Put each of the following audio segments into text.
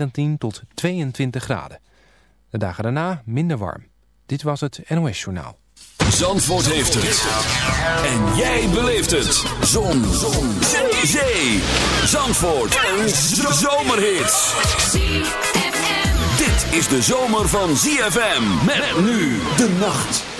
19 tot 22 graden. De dagen daarna minder warm. Dit was het NOS Journaal. Zandvoort heeft het. En jij beleeft het. Zon. Zon. Zee. Zandvoort. Een zomerhit. Dit is de zomer van ZFM. Met nu de nacht.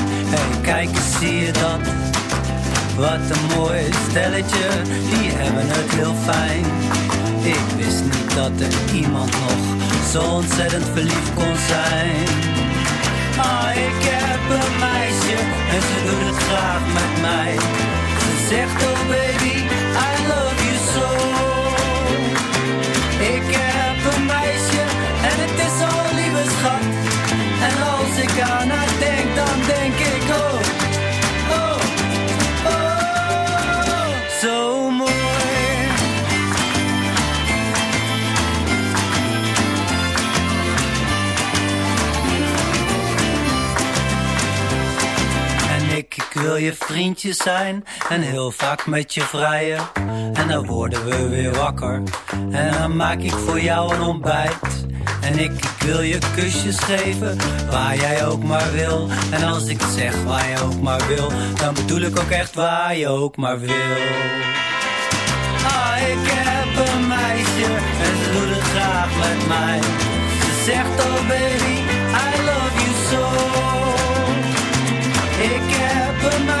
Hey, kijk eens, zie je dat? Wat een mooi stelletje, die hebben het heel fijn. Ik wist niet dat er iemand nog zo ontzettend verliefd kon zijn. Ah, ik heb een meisje en ze doet het graag met mij. Ze zegt, oh baby, ik wil je vriendje zijn en heel vaak met je vrijen. En dan worden we weer wakker en dan maak ik voor jou een ontbijt. En ik, ik wil je kusjes geven, waar jij ook maar wil. En als ik zeg waar je ook maar wil, dan bedoel ik ook echt waar je ook maar wil. Ah, ik heb een meisje en ze doet het graag met mij. Ze zegt oh baby, I love you so. Ik heb een meisje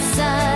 sun.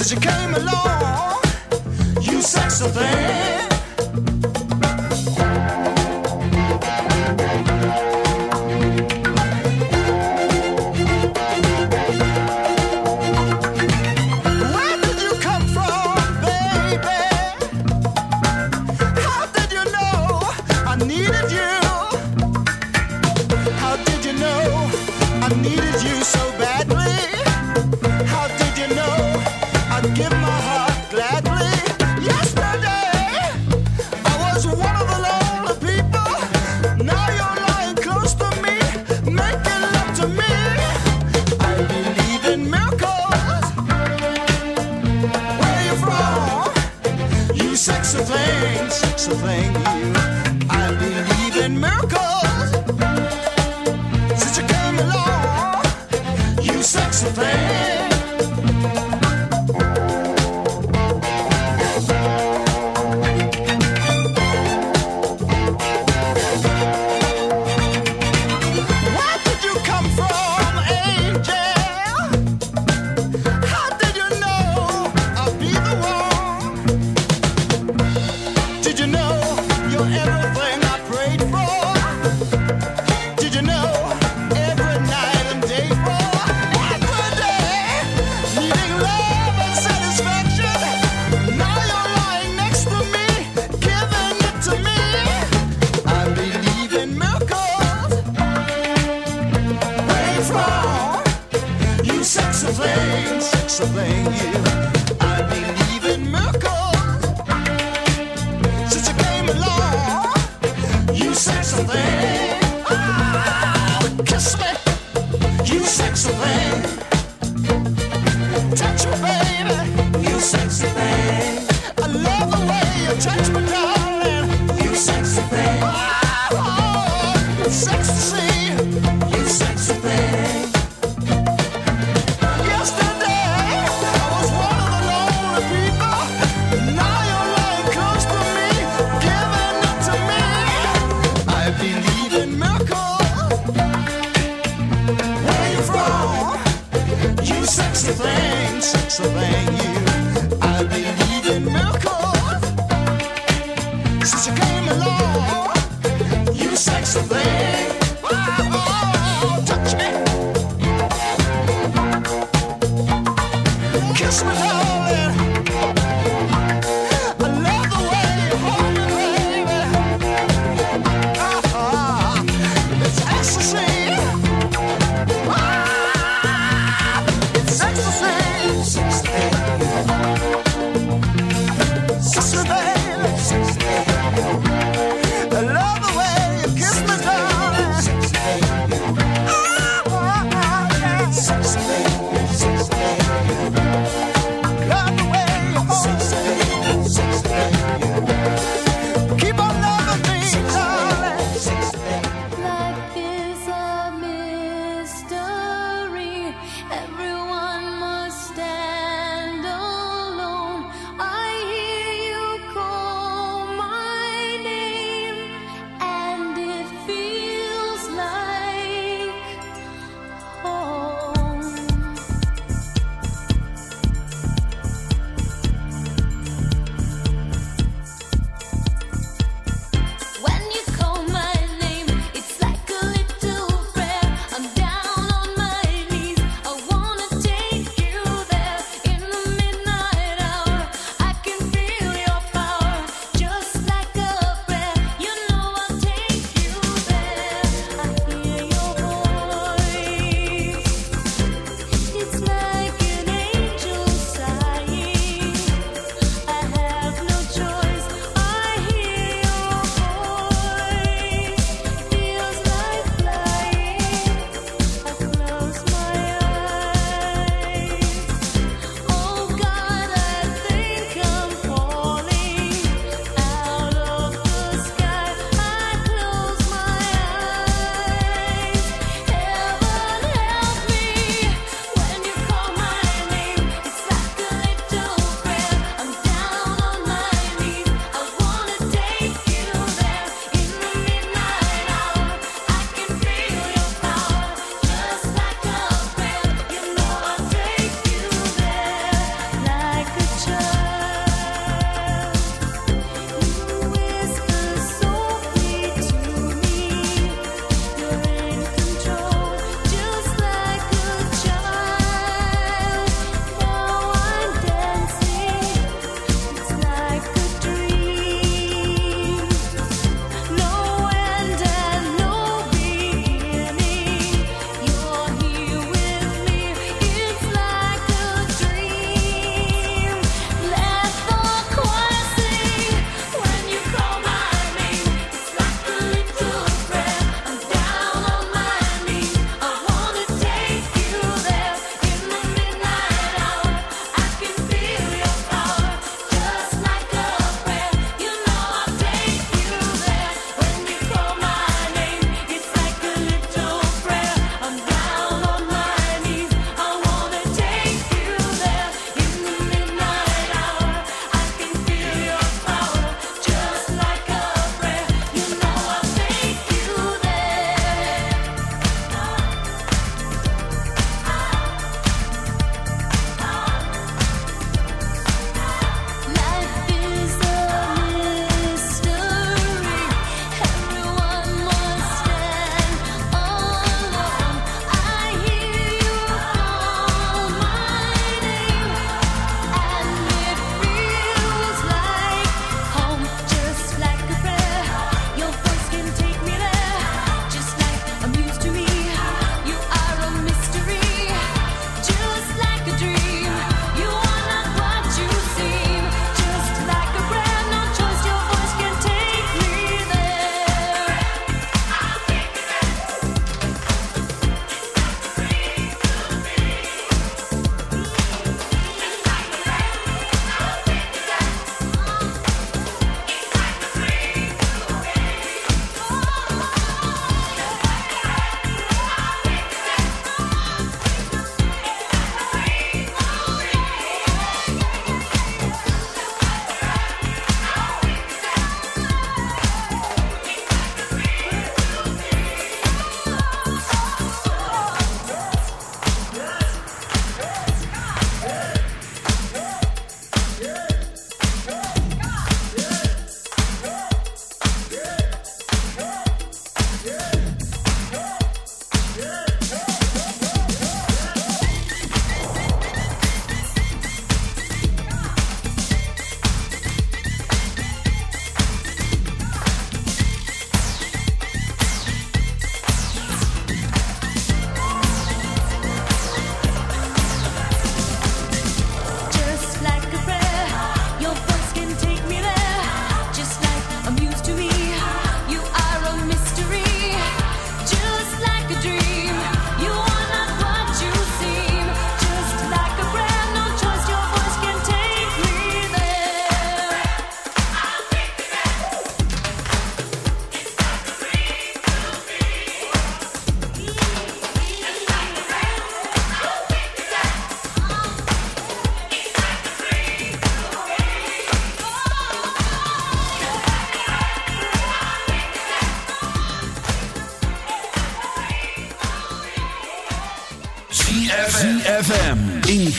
Since you came along, you sexy thing.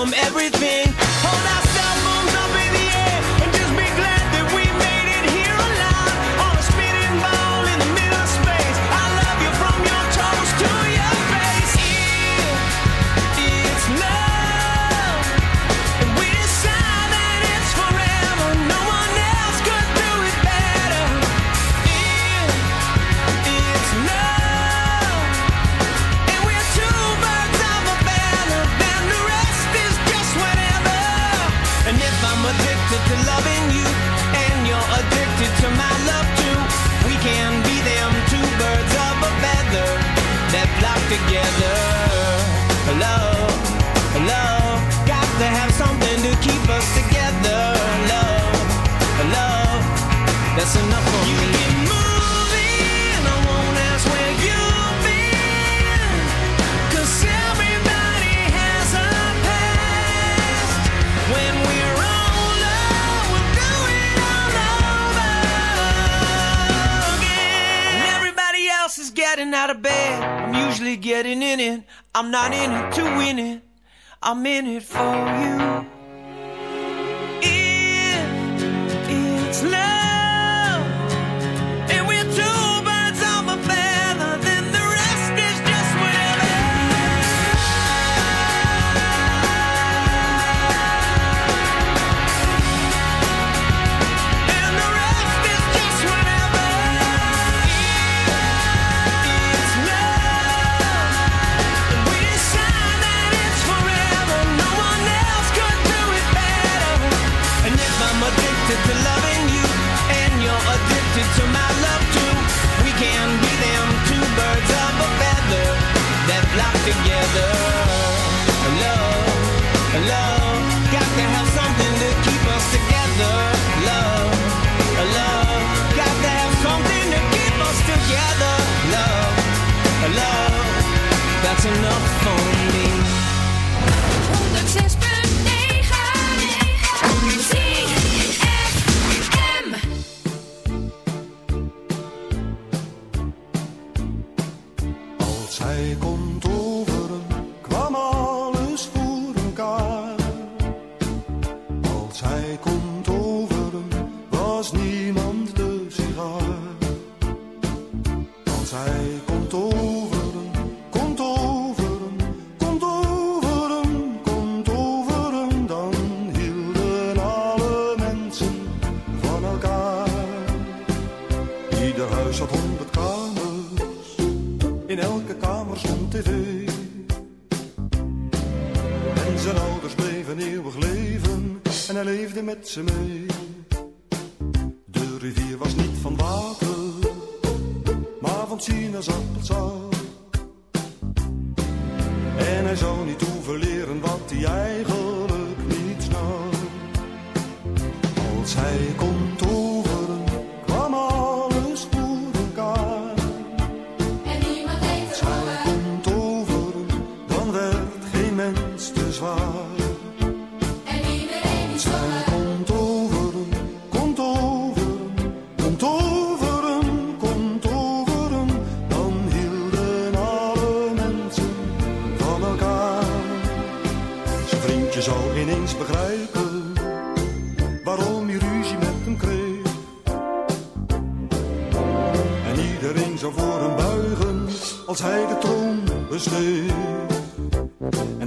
from everything. I'm in it for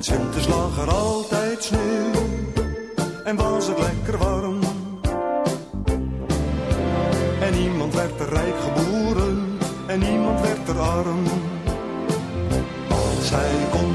En er altijd sneeuw en was het lekker warm. En niemand werd er rijk geboren en niemand werd er arm. Zij kon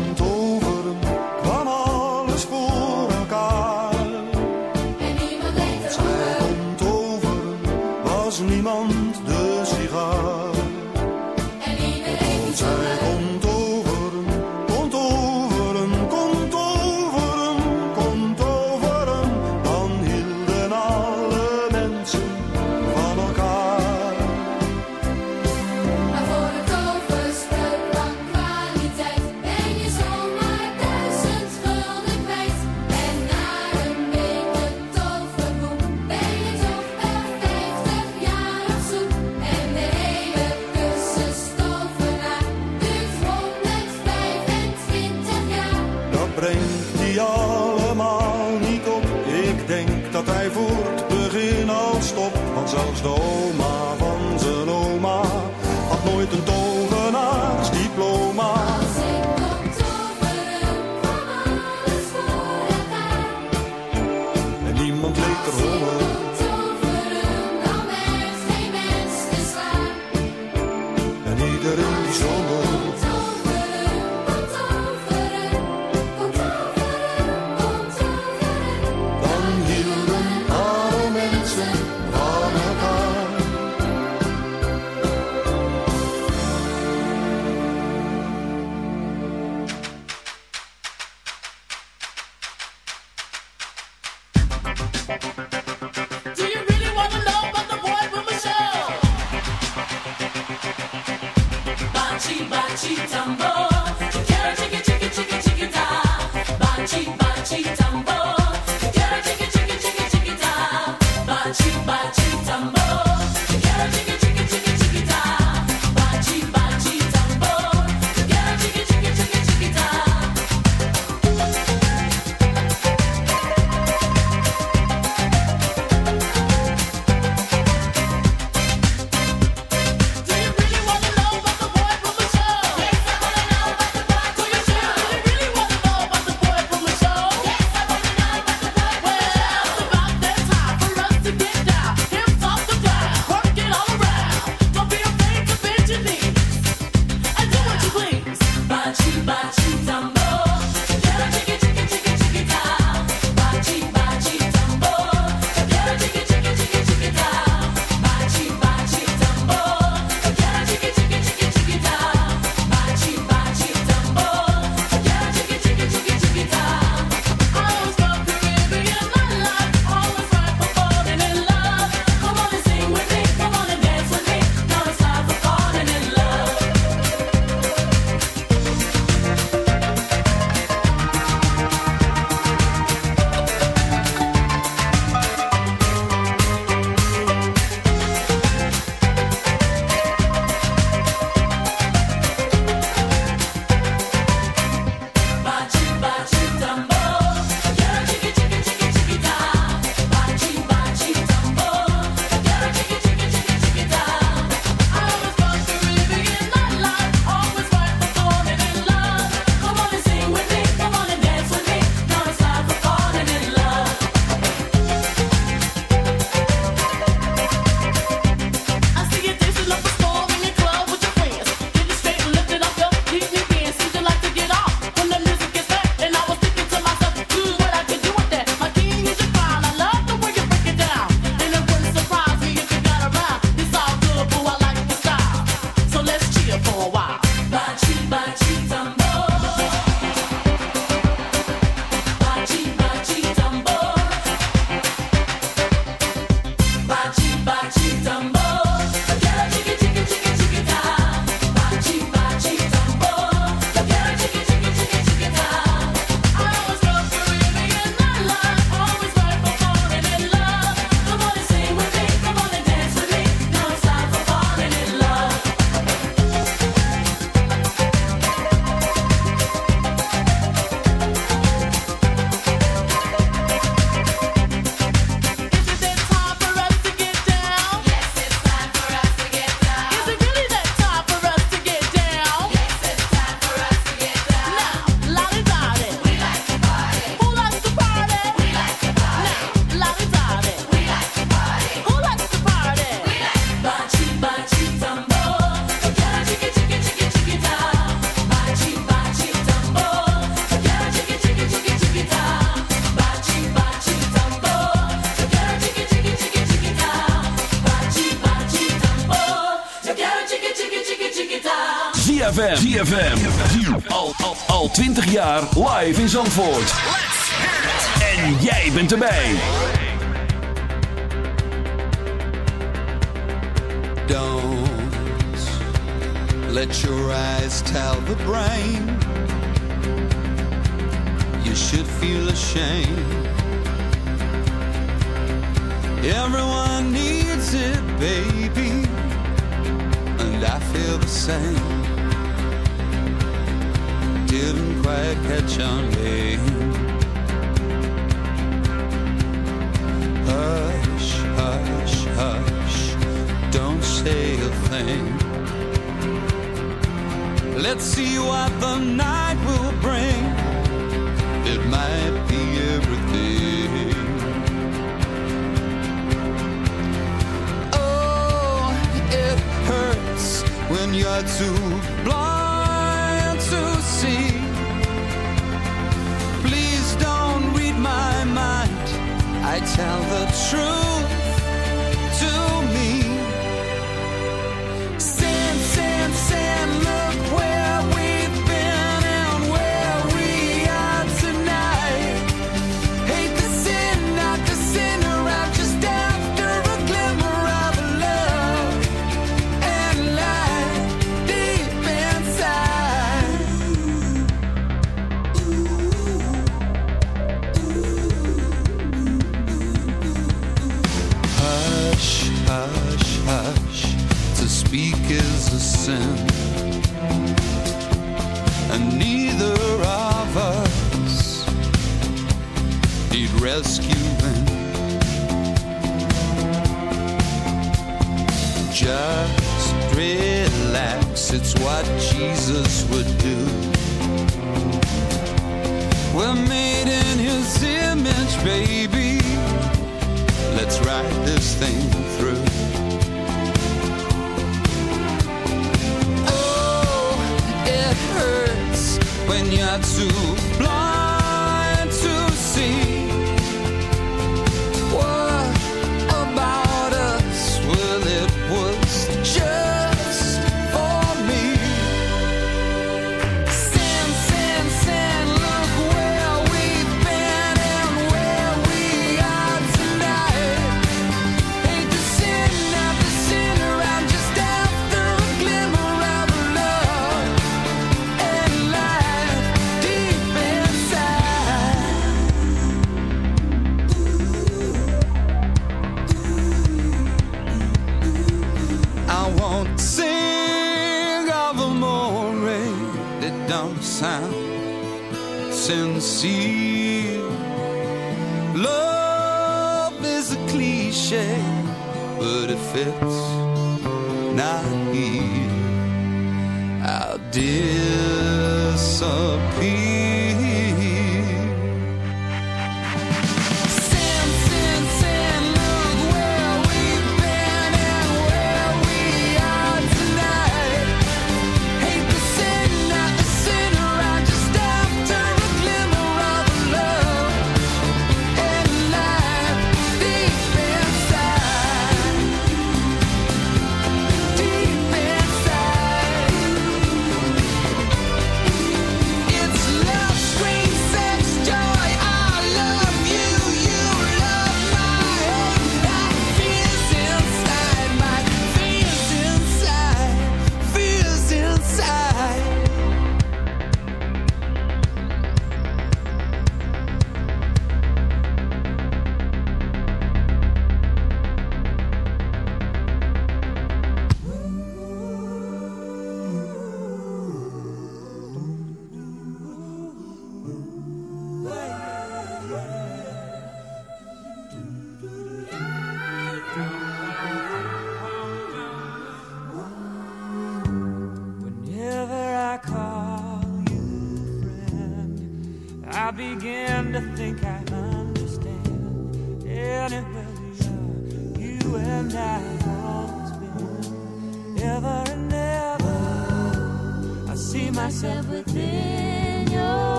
Chitamba. 20 jaar live in Zandvoort. En jij bent erbij. Don't let your eyes tell the brain. You should feel ashamed. Everyone needs it, baby. And I feel the same. didn't quite catch on name. Hush, hush, hush, don't say a thing. Let's see what the night will bring. It might be everything. Oh, it hurts when you're too blind I tell the truth. dancing And neither of us need rescuing Just relax, it's what Jesus would do. We're made in His image, baby. Let's ride this thing through. when you're too blind to see.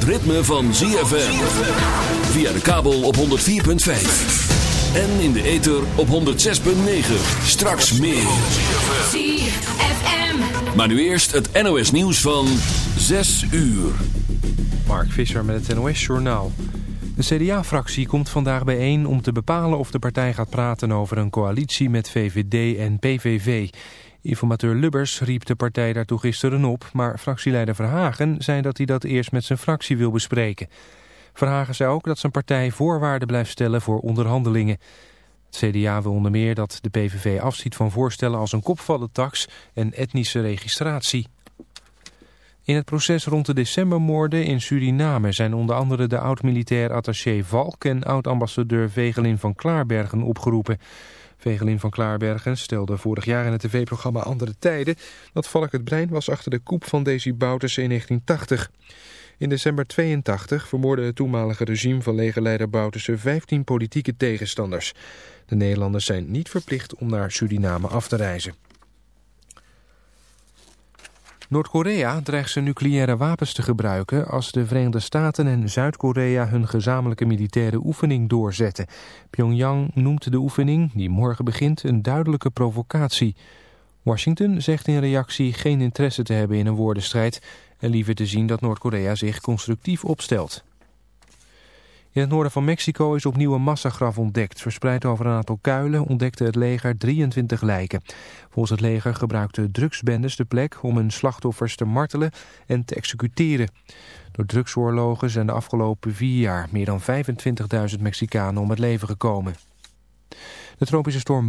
Het ritme van ZFM. Via de kabel op 104.5. En in de ether op 106.9. Straks meer. ZFM. Maar nu eerst het NOS nieuws van 6 uur. Mark Visser met het NOS Journaal. De CDA-fractie komt vandaag bijeen om te bepalen of de partij gaat praten over een coalitie met VVD en PVV. Informateur Lubbers riep de partij daartoe gisteren op, maar fractieleider Verhagen zei dat hij dat eerst met zijn fractie wil bespreken. Verhagen zei ook dat zijn partij voorwaarden blijft stellen voor onderhandelingen. Het CDA wil onder meer dat de PVV afziet van voorstellen als een kopvallentax en etnische registratie. In het proces rond de decembermoorden in Suriname zijn onder andere de oud-militair attaché Valk en oud-ambassadeur Vegelin van Klaarbergen opgeroepen. Vegelin van Klaarbergen stelde vorig jaar in het tv-programma Andere Tijden dat Valk het brein was achter de koep van Desi Bouterse in 1980. In december 82 vermoordde het toenmalige regime van legerleider Bouterse 15 politieke tegenstanders. De Nederlanders zijn niet verplicht om naar Suriname af te reizen. Noord-Korea dreigt zijn nucleaire wapens te gebruiken als de Verenigde Staten en Zuid-Korea hun gezamenlijke militaire oefening doorzetten. Pyongyang noemt de oefening, die morgen begint, een duidelijke provocatie. Washington zegt in reactie geen interesse te hebben in een woordenstrijd en liever te zien dat Noord-Korea zich constructief opstelt. In het noorden van Mexico is opnieuw een massagraf ontdekt. Verspreid over een aantal kuilen ontdekte het leger 23 lijken. Volgens het leger gebruikten drugsbendes de plek om hun slachtoffers te martelen en te executeren. Door drugsoorlogen zijn de afgelopen vier jaar meer dan 25.000 Mexicanen om het leven gekomen. De tropische storm